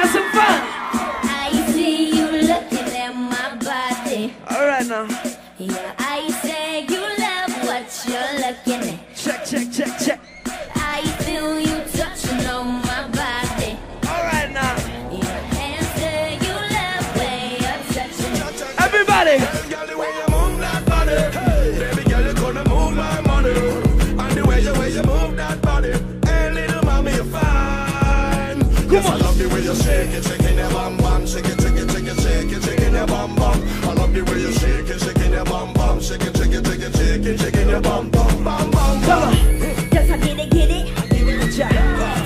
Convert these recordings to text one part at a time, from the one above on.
have some fun. I see you looking at my body. All right now. Yeah, I say you love what you're looking at. Check, check, check, check. I feel you touching on my body. All right now. Yeah, and say you love where you're touching. Everybody. Shake it, shaking your bum bum, shake it, shake it, shake it, shake it, shaking your bum bum. I love the way you shake it, shaking your bum bum, shake it, shake it, shake it, shake it, shaking your bum bum, bum bum. Bum. her. Does I get it, get it?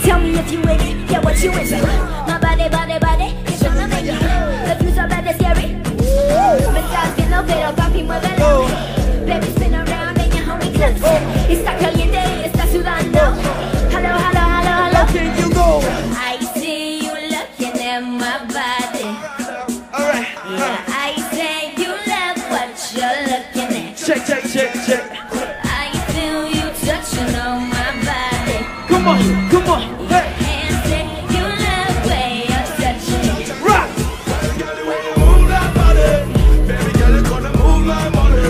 Tell me if you with it, yeah, what you into? My body, body, body, it's tryna make it. The views are better, scary. Me estás viendo, pero papi, muévelo. Baby, spin around and you hold me I say you love what you're looking at. Check, check, check, check. I feel you touching on my body. Come on, come on. Hey, And say you love where you're touching. rock. Girl, the way you move that body, baby girl, you gonna move my money.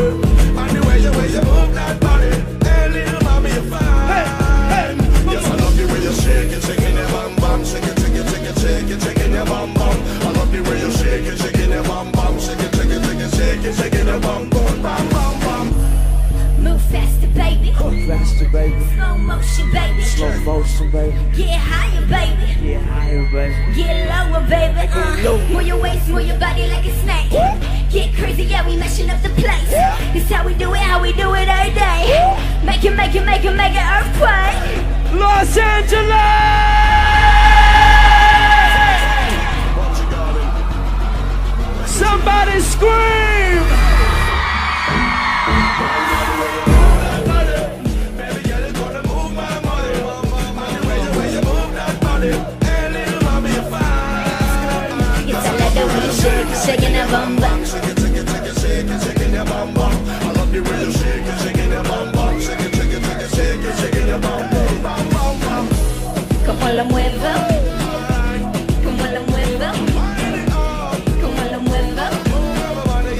And the way you, way you move that body, hey little mommy, you're fine. Hey, hey, Yes, I love the way you shake it, shaking your bum bum, shake it, shake it, shake it, shake it, shaking your bum bum. I love shake it, shake it, shaking your bum bum, bum bum bum. Move faster, baby. Move Faster, baby. Slow motion, baby. Slow motion, baby. Get higher, baby. Get higher, baby. Get lower, baby. Uh, move your waist, move your body like a snake. Get crazy, yeah, we mashing up the place. This how we do it, how we do it every day. Make it, make it, make it, make it earthquake. Los Angeles! Shaking that bum bum. Shake it, shake shaking your bum bum. I love you shaking your bum bum, shaking your bum bum.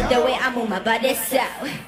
The way I move my body so.